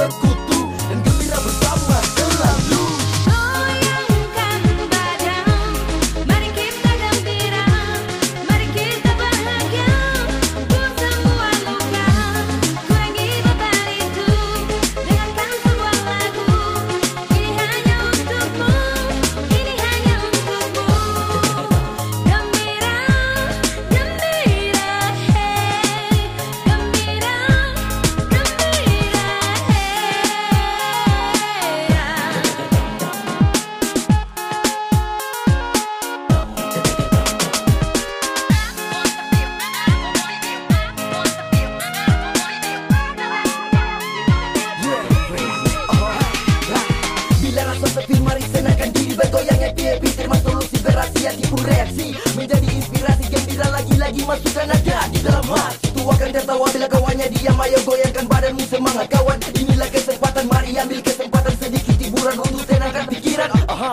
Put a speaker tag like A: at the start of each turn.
A: tanta cultura. Kemasukan ada di dalam hati Itu akan tertawa bila kawannya diam. Ayo goyangkan badanmu semangat. Kawan Inilah kesempatan. Mari ambil kesempatan Sedikit. Hiburan untuk tenangkan pikiran. Aha,